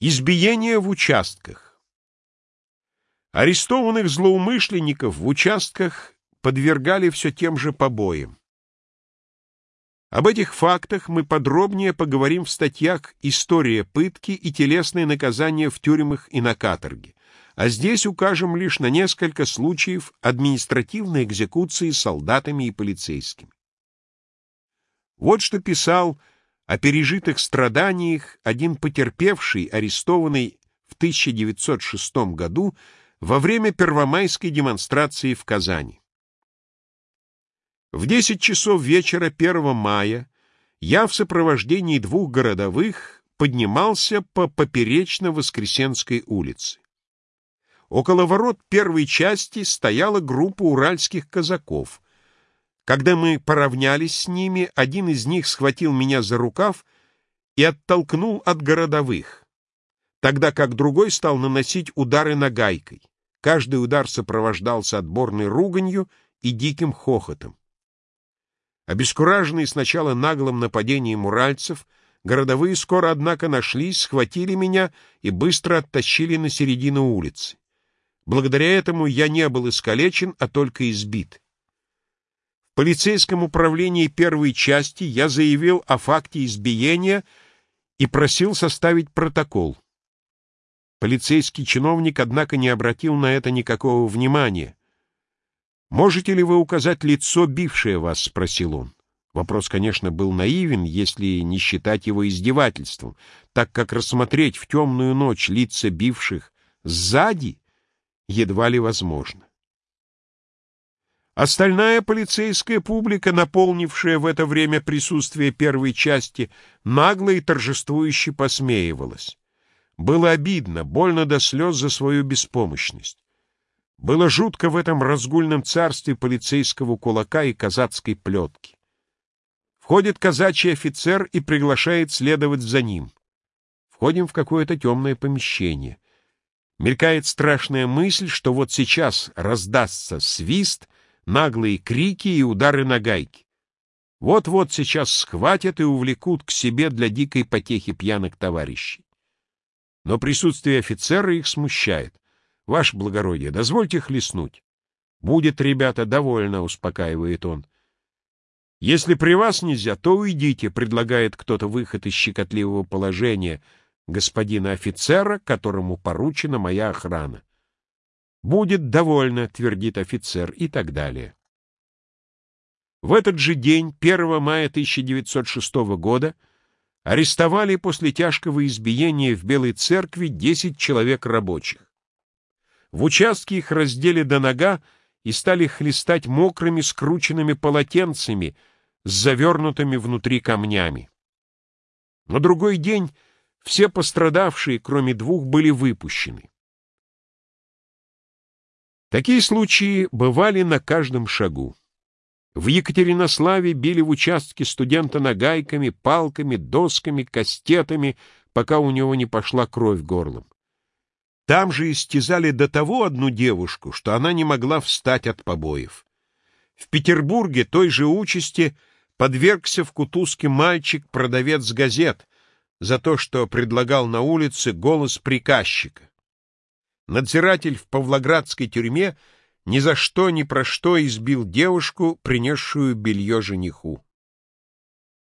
Избиение в участках. Арестованных злоумышленников в участках подвергали все тем же побоям. Об этих фактах мы подробнее поговорим в статьях «История пытки» и «Телесные наказания в тюрьмах и на каторге», а здесь укажем лишь на несколько случаев административной экзекуции солдатами и полицейскими. Вот что писал о пережитых страданиях один потерпевший, арестованный в 1906 году во время первомайской демонстрации в Казани. В 10 часов вечера 1 мая я в сопровождении двух городовых поднимался по Поперечно-Воскресенской улице. Около ворот первой части стояла группа уральских казаков, когда мы поравнялись с ними, один из них схватил меня за рукав и оттолкнул от городовых, тогда как другой стал наносить удары нагайкой. Каждый удар сопровождался отборной руганью и диким хохотом. Обескураженные сначала наглым нападением уральцев, городовые скоро, однако, нашлись, схватили меня и быстро оттащили на середину улицы. Благодаря этому я не был искалечен, а только избит полицейском управлении первой части я заявил о факте избиения и просил составить протокол. Полицейский чиновник, однако, не обратил на это никакого внимания. «Можете ли вы указать лицо, бившее вас?» — спросил он. Вопрос, конечно, был наивен, если не считать его издевательством, так как рассмотреть в темную ночь лица бивших сзади едва ли возможно. Остальная полицейская публика, наполнившая в это время присутствие первой части, нагло и торжествующе посмеивалась. Было обидно, больно до слез за свою беспомощность. Было жутко в этом разгульном царстве полицейского кулака и казацкой плетки. Входит казачий офицер и приглашает следовать за ним. Входим в какое-то темное помещение. Мелькает страшная мысль, что вот сейчас раздастся свист — наглые крики и удары на гайки. Вот-вот сейчас схватят и увлекут к себе для дикой потехи пьяных товарищей. Но присутствие офицера их смущает. Ваше благородие, дозвольте хлестнуть. Будет, ребята, довольно, успокаивает он. Если при вас нельзя, то уйдите, предлагает кто-то выход из щекотливого положения господина офицера, которому поручена моя охрана. «Будет довольно», — твердит офицер, и так далее. В этот же день, 1 мая 1906 года, арестовали после тяжкого избиения в Белой церкви 10 человек рабочих. В участке их раздели до нога и стали хлестать мокрыми скрученными полотенцами с завернутыми внутри камнями. На другой день все пострадавшие, кроме двух, были выпущены. Такие случаи бывали на каждом шагу. В Екатеринославе били в участке студента нагайками, палками, досками, кастетами, пока у него не пошла кровь горлом. Там же истязали до того одну девушку, что она не могла встать от побоев. В Петербурге той же участи подвергся в кутузке мальчик, продавец газет, за то, что предлагал на улице голос приказчика. Надзиратель в Павлоградской тюрьме ни за что ни про что избил девушку, принесшую белье жениху.